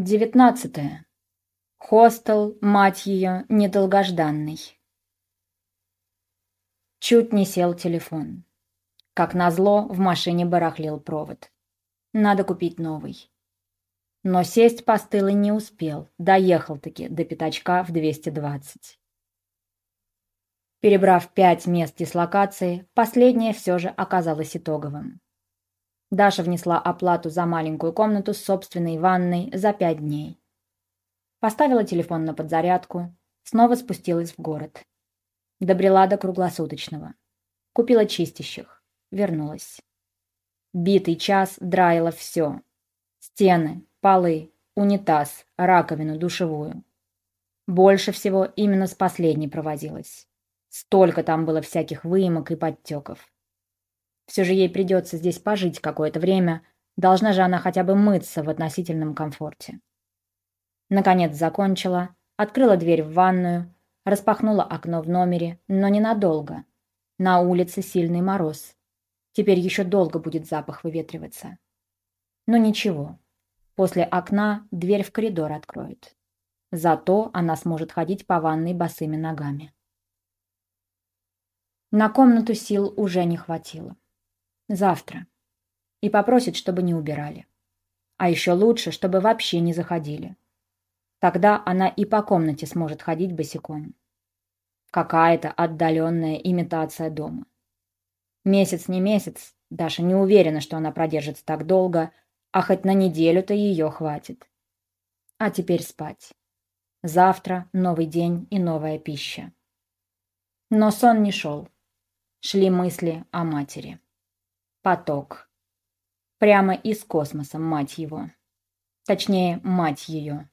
Девятнадцатое. Хостел, мать ее, недолгожданный. Чуть не сел телефон. Как назло, в машине барахлил провод. Надо купить новый. Но сесть постылый не успел, доехал-таки до пятачка в 220. Перебрав пять мест дислокации, последнее все же оказалось итоговым. Даша внесла оплату за маленькую комнату с собственной ванной за пять дней. Поставила телефон на подзарядку, снова спустилась в город. Добрела до круглосуточного. Купила чистящих. Вернулась. Битый час драила все. Стены, полы, унитаз, раковину, душевую. Больше всего именно с последней провозилась. Столько там было всяких выемок и подтеков. Все же ей придется здесь пожить какое-то время, должна же она хотя бы мыться в относительном комфорте. Наконец закончила, открыла дверь в ванную, распахнула окно в номере, но ненадолго. На улице сильный мороз. Теперь еще долго будет запах выветриваться. Но ничего. После окна дверь в коридор откроет. Зато она сможет ходить по ванной босыми ногами. На комнату сил уже не хватило. Завтра. И попросит, чтобы не убирали. А еще лучше, чтобы вообще не заходили. Тогда она и по комнате сможет ходить босиком. Какая-то отдаленная имитация дома. Месяц не месяц, Даша не уверена, что она продержится так долго, а хоть на неделю-то ее хватит. А теперь спать. Завтра новый день и новая пища. Но сон не шел. Шли мысли о матери. Поток. Прямо из космоса, мать его. Точнее, мать ее.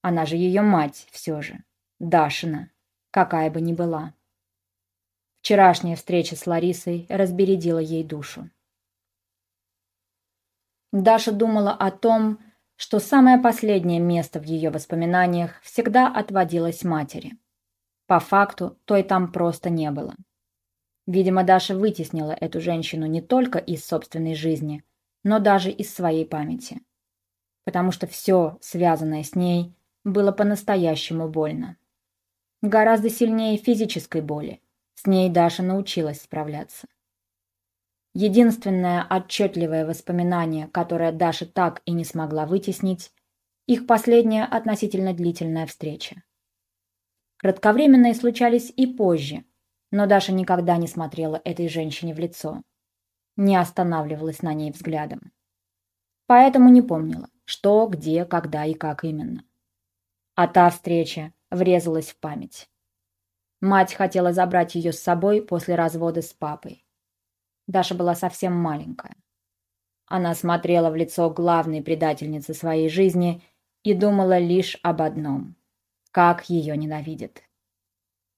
Она же ее мать все же. Дашина. Какая бы ни была. Вчерашняя встреча с Ларисой разбередила ей душу. Даша думала о том, что самое последнее место в ее воспоминаниях всегда отводилось матери. По факту, той там просто не было. Видимо, Даша вытеснила эту женщину не только из собственной жизни, но даже из своей памяти. Потому что все, связанное с ней, было по-настоящему больно. Гораздо сильнее физической боли. С ней Даша научилась справляться. Единственное отчетливое воспоминание, которое Даша так и не смогла вытеснить, их последняя относительно длительная встреча. Кратковременные случались и позже, но Даша никогда не смотрела этой женщине в лицо, не останавливалась на ней взглядом. Поэтому не помнила, что, где, когда и как именно. А та встреча врезалась в память. Мать хотела забрать ее с собой после развода с папой. Даша была совсем маленькая. Она смотрела в лицо главной предательницы своей жизни и думала лишь об одном – как ее ненавидят.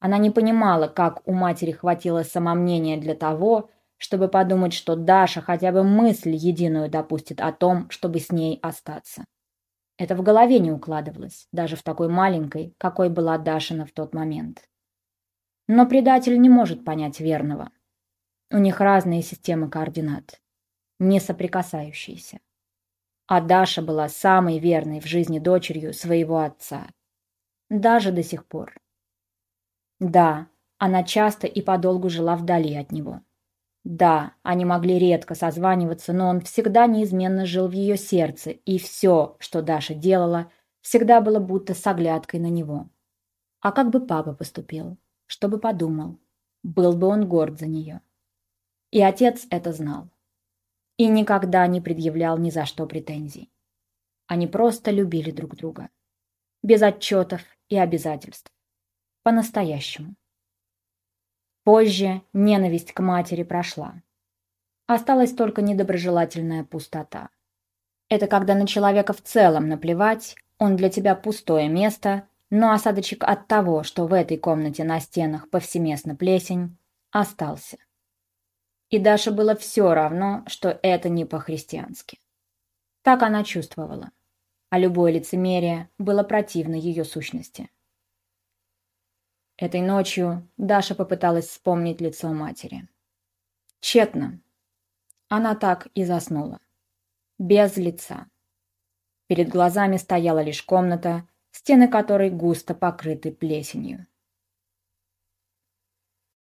Она не понимала, как у матери хватило самомнения для того, чтобы подумать, что Даша хотя бы мысль единую допустит о том, чтобы с ней остаться. Это в голове не укладывалось, даже в такой маленькой, какой была Дашина в тот момент. Но предатель не может понять верного. У них разные системы координат, не соприкасающиеся. А Даша была самой верной в жизни дочерью своего отца. Даже до сих пор. Да, она часто и подолгу жила вдали от него. Да, они могли редко созваниваться, но он всегда неизменно жил в ее сердце, и все, что Даша делала, всегда было будто с оглядкой на него. А как бы папа поступил? Что бы подумал? Был бы он горд за нее. И отец это знал. И никогда не предъявлял ни за что претензий. Они просто любили друг друга. Без отчетов и обязательств. По-настоящему. Позже ненависть к матери прошла. Осталась только недоброжелательная пустота. Это когда на человека в целом наплевать, он для тебя пустое место, но осадочек от того, что в этой комнате на стенах повсеместно плесень, остался. И Даше было все равно, что это не по-христиански. Так она чувствовала. А любое лицемерие было противно ее сущности. Этой ночью Даша попыталась вспомнить лицо матери. Тщетно. Она так и заснула. Без лица. Перед глазами стояла лишь комната, стены которой густо покрыты плесенью.